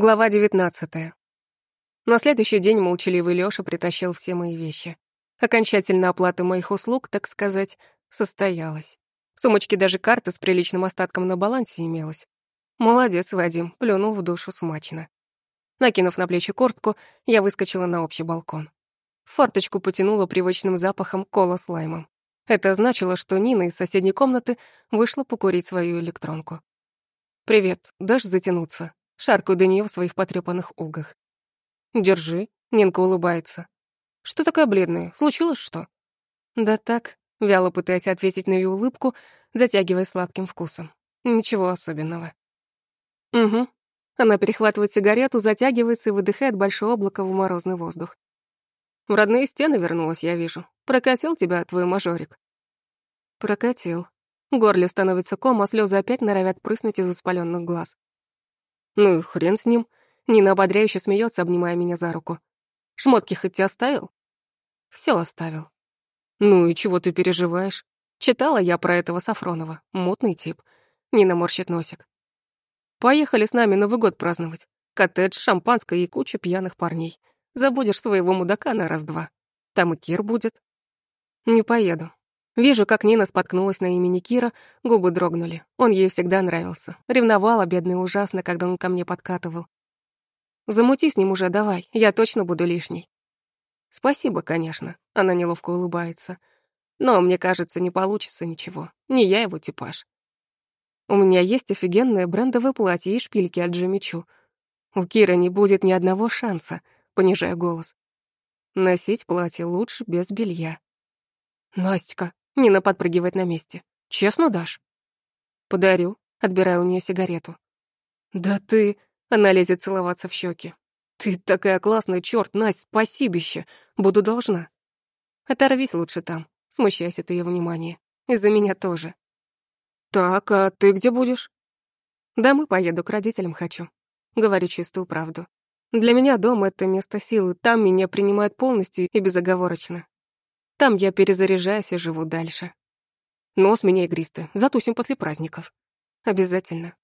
Глава 19. На следующий день молчаливый Лёша притащил все мои вещи. Окончательная оплата моих услуг, так сказать, состоялась. В сумочке даже карта с приличным остатком на балансе имелась. Молодец, Вадим, плюнул в душу смачно. Накинув на плечи куртку, я выскочила на общий балкон. Форточку потянуло привычным запахом кола с лаймом. Это значило, что Нина из соседней комнаты вышла покурить свою электронку. «Привет, дашь затянуться?» Шаркаю до нее в своих потрепанных угах. «Держи», — Нинка улыбается. «Что такая бледная? Случилось что?» «Да так», — вяло пытаясь ответить на ее улыбку, затягивая сладким вкусом. «Ничего особенного». «Угу». Она перехватывает сигарету, затягивается и выдыхает большое облако в морозный воздух. «В родные стены вернулась, я вижу. Прокатил тебя твой мажорик?» «Прокатил». Горле становится ком, а слезы опять норовят прыснуть из воспаленных глаз. Ну и хрен с ним. Нина ободряюще смеется, обнимая меня за руку. Шмотки хоть ты оставил? Все оставил. Ну и чего ты переживаешь? Читала я про этого Сафронова. Мутный тип. Нина морщит носик. Поехали с нами Новый год праздновать. Коттедж, шампанское и куча пьяных парней. Забудешь своего мудака на раз-два. Там и Кир будет. Не поеду. Вижу, как Нина споткнулась на имени Кира, губы дрогнули. Он ей всегда нравился. Ревновала, бедный, ужасно, когда он ко мне подкатывал. Замути с ним уже, давай, я точно буду лишней. Спасибо, конечно, она неловко улыбается. Но, мне кажется, не получится ничего. Не я его типаж. У меня есть офигенное брендовое платье и шпильки от Джимми Чу. У Кира не будет ни одного шанса, понижая голос. Носить платье лучше без белья. Настя, Нина подпрыгивает на месте. «Честно дашь?» «Подарю», — отбираю у нее сигарету. «Да ты...» — она лезет целоваться в щеки. «Ты такая классная, черт, Настя, спасибище! Буду должна». «Оторвись лучше там», — смущаясь от ее внимания. «Из-за меня тоже». «Так, а ты где будешь?» «Домой поеду, к родителям хочу». Говорю чистую правду. Для меня дом — это место силы, там меня принимают полностью и безоговорочно. Там я перезаряжаюсь и живу дальше. Нос меня игристый, затусим после праздников. Обязательно.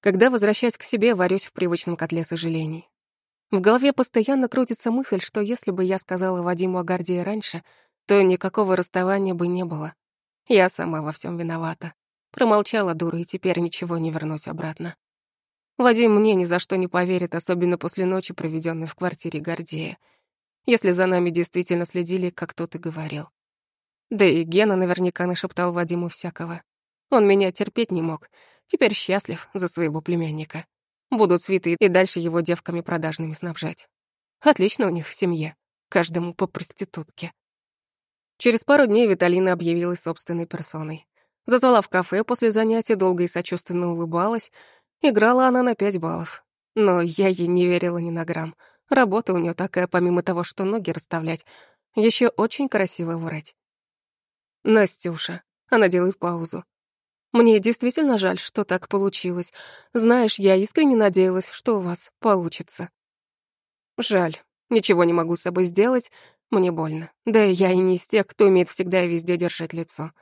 Когда возвращаюсь к себе, варюсь в привычном котле сожалений. В голове постоянно крутится мысль, что если бы я сказала Вадиму о Гордии раньше, то никакого расставания бы не было. Я сама во всем виновата. Промолчала дура, и теперь ничего не вернуть обратно. Вадим мне ни за что не поверит, особенно после ночи, проведенной в квартире Гордея если за нами действительно следили, как тот и говорил. Да и Гена наверняка нашептал Вадиму всякого. Он меня терпеть не мог. Теперь счастлив за своего племянника. Будут свиты и дальше его девками продажными снабжать. Отлично у них в семье. Каждому по проститутке. Через пару дней Виталина объявилась собственной персоной. Зазвала в кафе после занятия, долго и сочувственно улыбалась. Играла она на пять баллов. Но я ей не верила ни на грамм. Работа у нее такая, помимо того, что ноги расставлять, еще очень красиво врать. Настюша, она делает паузу. Мне действительно жаль, что так получилось. Знаешь, я искренне надеялась, что у вас получится. Жаль. Ничего не могу с собой сделать. Мне больно. Да и я и не из тех, кто умеет всегда и везде держать лицо.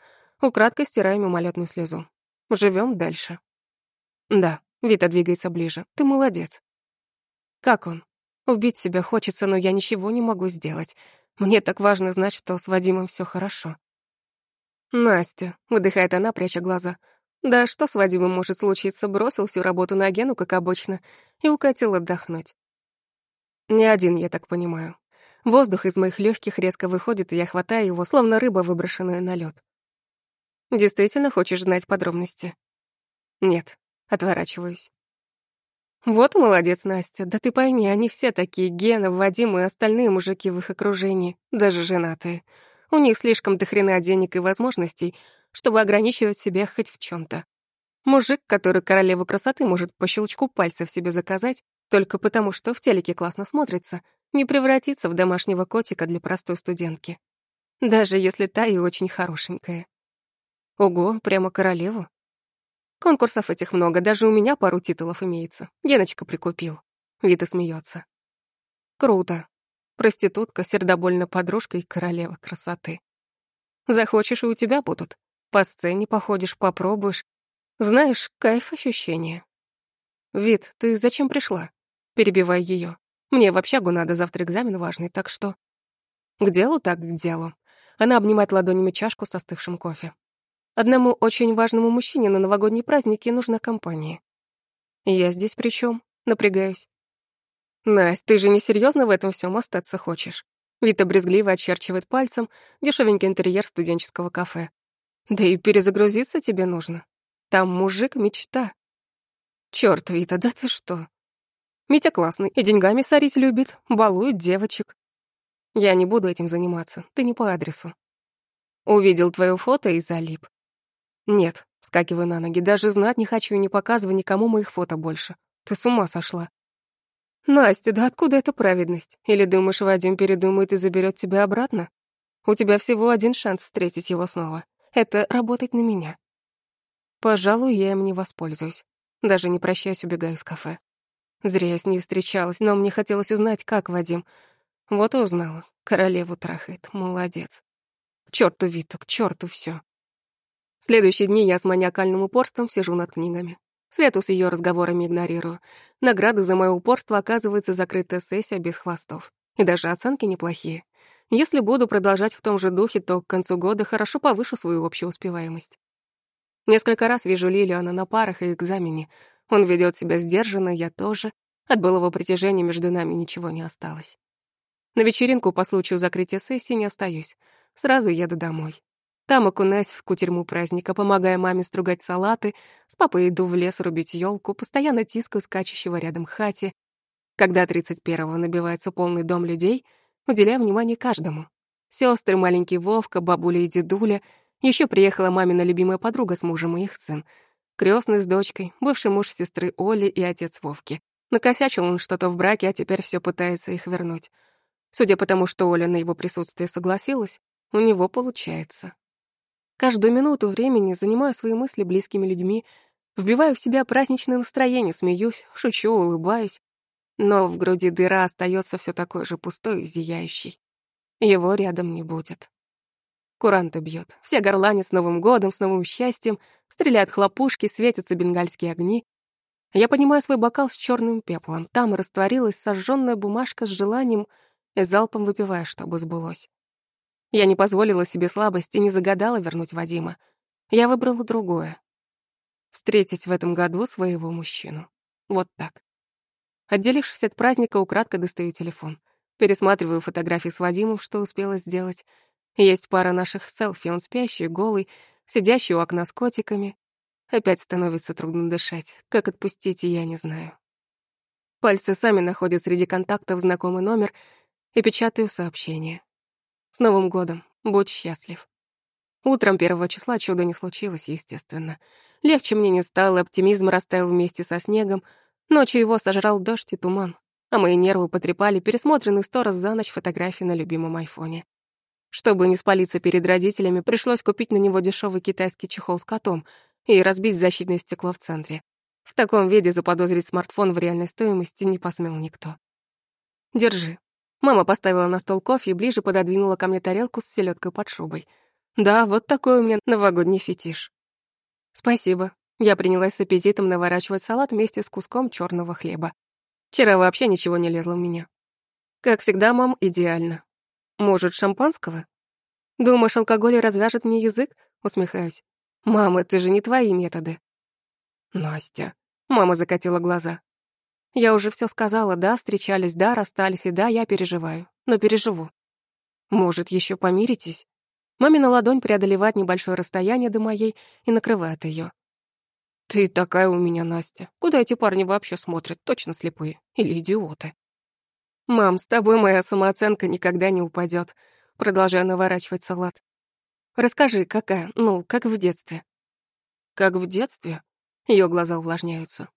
Украдкой стираем мимолетную слезу. Живем дальше. Да, Вита двигается ближе. Ты молодец. Как он? Убить себя хочется, но я ничего не могу сделать. Мне так важно знать, что с Вадимом все хорошо. «Настя», — выдыхает она, пряча глаза. «Да что с Вадимом может случиться? Бросил всю работу на Гену, как обычно, и укатил отдохнуть». Не один, я так понимаю. Воздух из моих легких резко выходит, и я хватаю его, словно рыба, выброшенная на лед. «Действительно хочешь знать подробности?» «Нет», — отворачиваюсь. Вот молодец, Настя. Да ты пойми, они все такие, Гена, Вадим и остальные мужики в их окружении, даже женатые. У них слишком дохрена денег и возможностей, чтобы ограничивать себя хоть в чем то Мужик, который королеву красоты может по щелчку пальцев себе заказать, только потому, что в телеке классно смотрится, не превратится в домашнего котика для простой студентки. Даже если та и очень хорошенькая. Ого, прямо королеву? Конкурсов этих много, даже у меня пару титулов имеется. Геночка прикупил. Вита смеется. Круто. Проститутка, сердобольная подружка и королева красоты. Захочешь, и у тебя будут. По сцене походишь, попробуешь. Знаешь, кайф ощущения. Вид, ты зачем пришла? перебивая ее. Мне в общагу надо, завтра экзамен важный, так что... К делу так к делу. Она обнимает ладонями чашку с остывшим кофе. Одному очень важному мужчине на новогодние праздники нужна компания. Я здесь при чем? Напрягаюсь. Настя, ты же не серьезно в этом всем остаться хочешь? Вита брезгливо очерчивает пальцем дешевенький интерьер студенческого кафе. Да и перезагрузиться тебе нужно. Там мужик — мечта. Чёрт, Вита, да ты что? Митя классный и деньгами сорить любит, балует девочек. Я не буду этим заниматься, ты не по адресу. Увидел твое фото и залип. Нет, вскакиваю на ноги, даже знать не хочу и не показывай никому моих фото больше. Ты с ума сошла. Настя, да откуда эта праведность? Или думаешь, Вадим передумает и заберет тебя обратно? У тебя всего один шанс встретить его снова. Это работать на меня. Пожалуй, я им не воспользуюсь. Даже не прощаясь, убегаю из кафе. Зря я с ней встречалась, но мне хотелось узнать, как Вадим. Вот и узнала. Королеву трахает. Молодец. К чёрту Виту, к чёрту всё. Следующие дни я с маниакальным упорством сижу над книгами. Свету с ее разговорами игнорирую. Награды за мое упорство оказывается закрытая сессия без хвостов. И даже оценки неплохие. Если буду продолжать в том же духе, то к концу года хорошо повышу свою общую успеваемость. Несколько раз вижу Лилиана на парах и экзамене. Он ведет себя сдержанно, я тоже. От былого притяжения между нами ничего не осталось. На вечеринку по случаю закрытия сессии не остаюсь. Сразу еду домой. Там окунаюсь в кутерьму праздника, помогая маме стругать салаты, с папой иду в лес рубить елку, постоянно тискаю скачущего рядом хати. Когда 31-го набивается полный дом людей, уделяю внимание каждому. Сестры, маленький Вовка, бабуля и дедуля. Еще приехала мамина любимая подруга с мужем и их сын. Крестный с дочкой, бывший муж сестры Оли и отец Вовки. Накосячил он что-то в браке, а теперь все пытается их вернуть. Судя по тому, что Оля на его присутствие согласилась, у него получается. Каждую минуту времени занимаю свои мысли близкими людьми, вбиваю в себя праздничное настроение, смеюсь, шучу, улыбаюсь. Но в груди дыра остается все такой же пустой и зияющий. Его рядом не будет. Куранты бьет. Все горланят с Новым годом, с новым счастьем, стреляют хлопушки, светятся бенгальские огни. Я поднимаю свой бокал с черным пеплом. Там растворилась сожженная бумажка с желанием и залпом выпивая, чтобы сбылось. Я не позволила себе слабости и не загадала вернуть Вадима. Я выбрала другое. Встретить в этом году своего мужчину. Вот так. Отделившись от праздника, украдко достаю телефон. Пересматриваю фотографии с Вадимом, что успела сделать. Есть пара наших селфи, он спящий, голый, сидящий у окна с котиками. Опять становится трудно дышать. Как отпустить, я не знаю. Пальцы сами находят среди контактов знакомый номер и печатаю сообщение. С Новым годом. Будь счастлив. Утром первого числа чуда не случилось, естественно. Легче мне не стало, оптимизм растаял вместе со снегом. Ночью его сожрал дождь и туман. А мои нервы потрепали пересмотренный сто раз за ночь фотографии на любимом айфоне. Чтобы не спалиться перед родителями, пришлось купить на него дешевый китайский чехол с котом и разбить защитное стекло в центре. В таком виде заподозрить смартфон в реальной стоимости не посмел никто. Держи. Мама поставила на стол кофе и ближе пододвинула ко мне тарелку с селедкой под шубой. Да, вот такой у меня новогодний фетиш. Спасибо. Я принялась с аппетитом наворачивать салат вместе с куском черного хлеба. Вчера вообще ничего не лезло в меня. Как всегда, мам, идеально. Может, шампанского? Думаешь, алкоголь развяжет мне язык? Усмехаюсь. Мама, это же не твои методы. Настя. Мама закатила глаза. Я уже все сказала, да, встречались, да, расстались, и да, я переживаю. Но переживу. Может, еще помиритесь? Мамина ладонь преодолевает небольшое расстояние до моей и накрывает ее. Ты такая у меня, Настя. Куда эти парни вообще смотрят? Точно слепые. Или идиоты. Мам, с тобой моя самооценка никогда не упадет. Продолжая наворачивать салат. Расскажи, какая, ну, как в детстве. Как в детстве? Ее глаза увлажняются.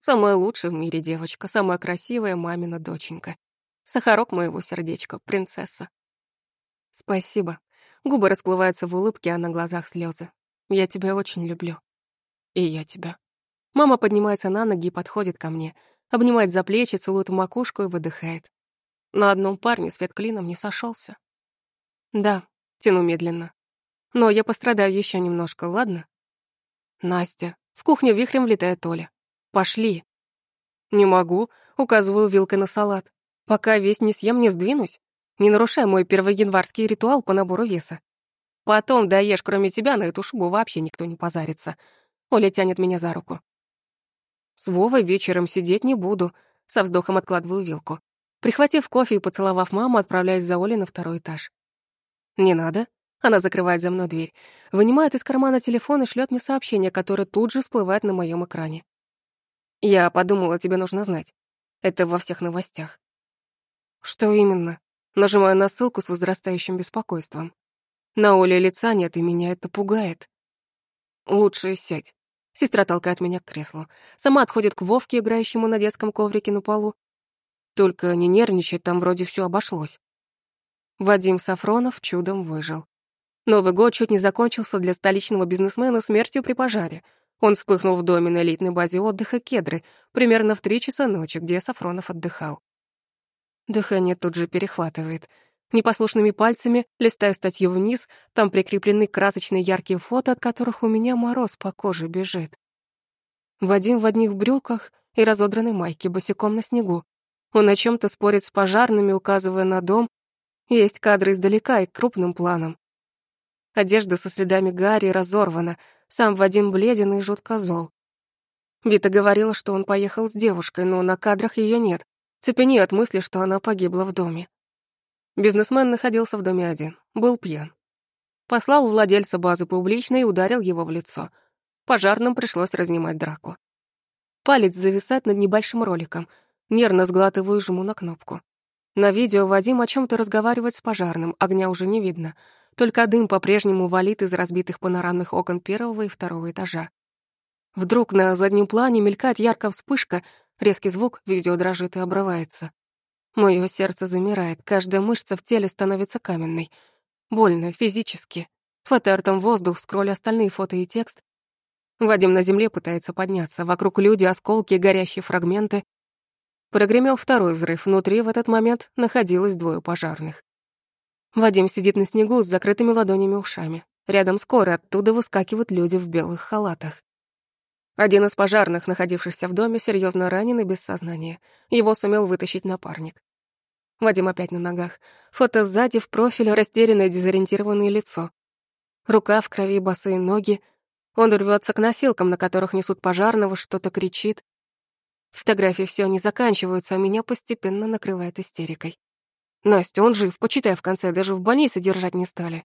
Самая лучшая в мире девочка, самая красивая мамина доченька. Сахарок моего сердечка, принцесса. Спасибо. Губы расплываются в улыбке, а на глазах слезы. Я тебя очень люблю. И я тебя. Мама поднимается на ноги и подходит ко мне, обнимает за плечи, целует в макушку и выдыхает. На одном парне свет клином не сошелся. Да, тяну медленно. Но я пострадаю еще немножко, ладно? Настя. В кухню вихрем влетает Оля. Пошли. «Не могу», — указываю вилкой на салат. «Пока весь не съем, не сдвинусь. Не нарушай мой первоянварский ритуал по набору веса. Потом доешь, кроме тебя, на эту шубу вообще никто не позарится». Оля тянет меня за руку. «С Вовой вечером сидеть не буду», — со вздохом откладываю вилку. Прихватив кофе и поцеловав маму, отправляюсь за Олей на второй этаж. «Не надо». Она закрывает за мной дверь, вынимает из кармана телефон и шлет мне сообщение, которое тут же всплывает на моем экране. «Я подумала, тебе нужно знать. Это во всех новостях». «Что именно?» Нажимаю на ссылку с возрастающим беспокойством. На Оле лица нет, и меня это пугает. «Лучше сядь». Сестра толкает меня к креслу. Сама отходит к Вовке, играющему на детском коврике на полу. Только не нервничай, там вроде все обошлось. Вадим Сафронов чудом выжил. Новый год чуть не закончился для столичного бизнесмена смертью при пожаре. Он вспыхнул в доме на элитной базе отдыха «Кедры» примерно в три часа ночи, где Сафронов отдыхал. Дыхание тут же перехватывает. Непослушными пальцами листаю статью вниз, там прикреплены красочные яркие фото, от которых у меня мороз по коже бежит. Вадим в одних брюках и разодранной майке, босиком на снегу. Он о чем то спорит с пожарными, указывая на дом, есть кадры издалека и крупным планом. Одежда со следами гари разорвана, сам Вадим бледен и жутко зол. Вита говорила, что он поехал с девушкой, но на кадрах ее нет. Цепени от мысли, что она погибла в доме. Бизнесмен находился в доме один, был пьян. Послал владельца базы публично и ударил его в лицо. Пожарным пришлось разнимать драку. Палец зависает над небольшим роликом. Нервно сглатываю жму на кнопку. На видео Вадим о чем то разговаривает с пожарным, огня уже не видно. Только дым по-прежнему валит из разбитых панорамных окон первого и второго этажа. Вдруг на заднем плане мелькает яркая вспышка, резкий звук, видео дрожит и обрывается. Моё сердце замирает, каждая мышца в теле становится каменной. Больно, физически. Хватаю ртом воздух, скролля остальные фото и текст. Вадим на земле пытается подняться, вокруг люди, осколки, горящие фрагменты. Прогремел второй взрыв. Внутри в этот момент находилось двое пожарных. Вадим сидит на снегу с закрытыми ладонями ушами. Рядом скоро оттуда выскакивают люди в белых халатах. Один из пожарных, находившихся в доме, серьезно ранен и без сознания. Его сумел вытащить напарник. Вадим опять на ногах. Фото сзади, в профиль, растерянное, дезориентированное лицо. Рука в крови, босые ноги. Он рвется к носилкам, на которых несут пожарного, что-то кричит. Фотографии все не заканчиваются, а меня постепенно накрывает истерикой. Настя, он жив, почитай в конце, даже в больнице держать не стали.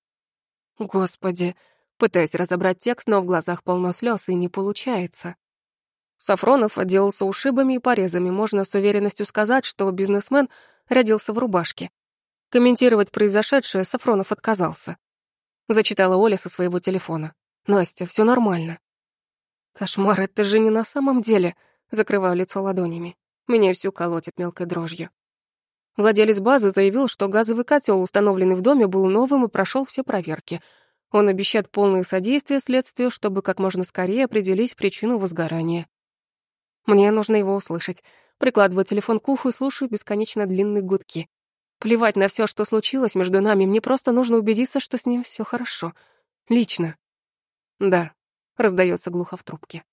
Господи, пытаюсь разобрать текст, но в глазах полно слез и не получается. Сафронов отделался ушибами и порезами, можно с уверенностью сказать, что бизнесмен родился в рубашке. Комментировать произошедшее Сафронов отказался. Зачитала Оля со своего телефона. «Настя, все нормально». «Кошмар, это же не на самом деле», Закрываю лицо ладонями. Меня всю колотит мелкой дрожью. Владелец базы заявил, что газовый котел, установленный в доме, был новым и прошел все проверки. Он обещает полное содействие следствию, чтобы как можно скорее определить причину возгорания. Мне нужно его услышать. Прикладываю телефон к уху и слушаю бесконечно длинные гудки. Плевать на все, что случилось между нами, мне просто нужно убедиться, что с ним все хорошо. Лично. Да, раздается глухо в трубке.